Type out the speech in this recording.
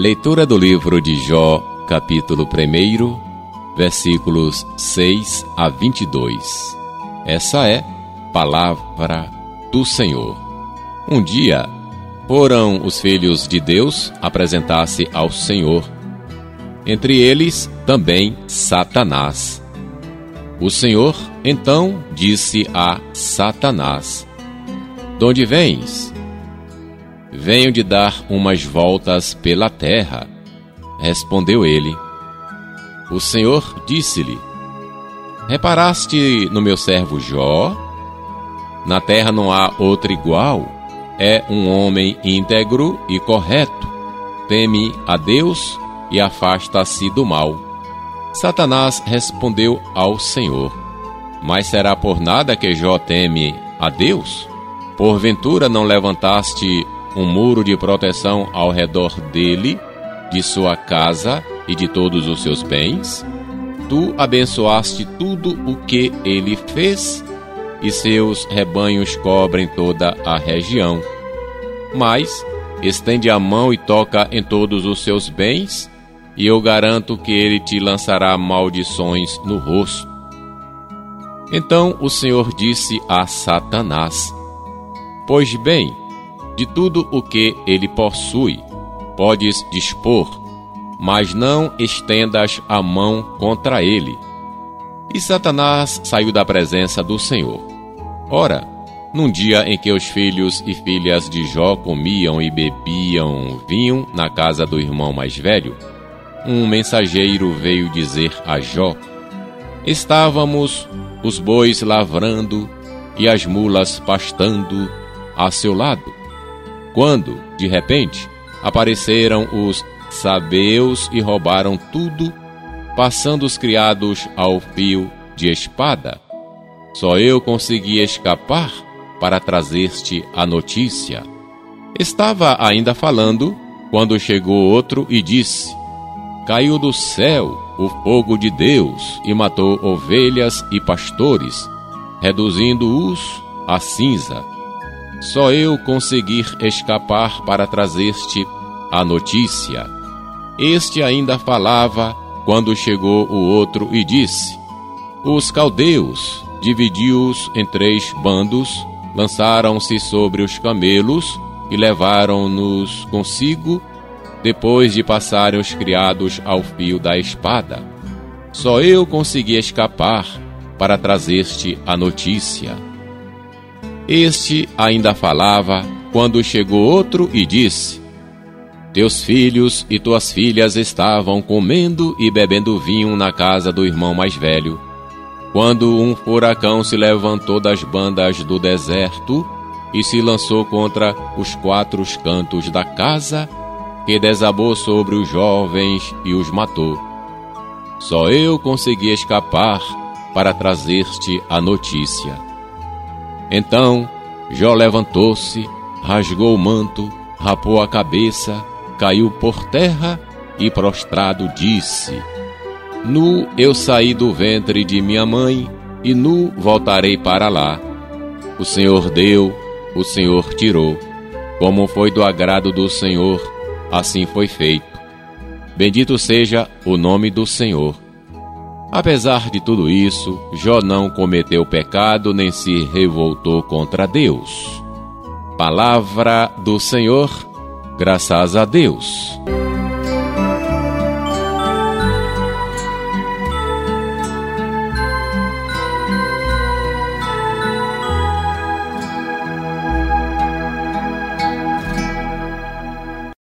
Leitura do livro de Jó, capítulo 1, versículos 6 a 22. Essa é palavra do Senhor. Um dia foram os filhos de Deus apresentar-se ao Senhor. Entre eles também Satanás. O Senhor então disse a Satanás: De onde vens? Venho de dar umas voltas pela terra. Respondeu ele. O Senhor disse-lhe: Reparaste no meu servo Jó? Na terra não há outro igual. É um homem íntegro e correto. Teme a Deus e afasta-se do mal. Satanás respondeu ao Senhor: Mas será por nada que Jó teme a Deus? Porventura não levantaste um muro de proteção ao redor dele, de sua casa e de todos os seus bens. Tu abençoaste tudo o que ele fez, e seus rebanhos cobrem toda a região. Mas estende a mão e toca em todos os seus bens, e eu garanto que ele te lançará maldições no rosto. Então o Senhor disse a Satanás: Pois bem, de tudo o que ele possui. Podes dispor, mas não estendas a mão contra ele. E Satanás saiu da presença do Senhor. Ora, num dia em que os filhos e filhas de Jó comiam e bebiam vinho na casa do irmão mais velho, um mensageiro veio dizer a Jó: Estávamos os bois lavrando e as mulas pastando a seu lado quando, de repente, apareceram os sabeus e roubaram tudo, passando os criados ao fio de espada. Só eu consegui escapar para trazer-te a notícia. Estava ainda falando quando chegou outro e disse: Caiu do céu o fogo de Deus e matou ovelhas e pastores, reduzindo-os a cinza. Só eu conseguir escapar para trazer-te a notícia. Este ainda falava quando chegou o outro e disse: Os caldeus, dividiu-os em três bandos, lançaram-se sobre os camelos e levaram-nos consigo, depois de passarem os criados ao fio da espada. Só eu consegui escapar para trazer-te a notícia. Este ainda falava quando chegou outro e disse: Teus filhos e tuas filhas estavam comendo e bebendo vinho na casa do irmão mais velho, quando um furacão se levantou das bandas do deserto e se lançou contra os quatro cantos da casa, que desabou sobre os jovens e os matou. Só eu consegui escapar para trazer-te a notícia. Então Jó levantou-se, rasgou o manto, rapou a cabeça, caiu por terra e prostrado disse: Nu eu saí do ventre de minha mãe, e nu voltarei para lá. O Senhor deu, o Senhor tirou. Como foi do agrado do Senhor, assim foi feito. Bendito seja o nome do Senhor. Apesar de tudo isso, Jó não cometeu pecado nem se revoltou contra Deus. Palavra do Senhor, graças a Deus.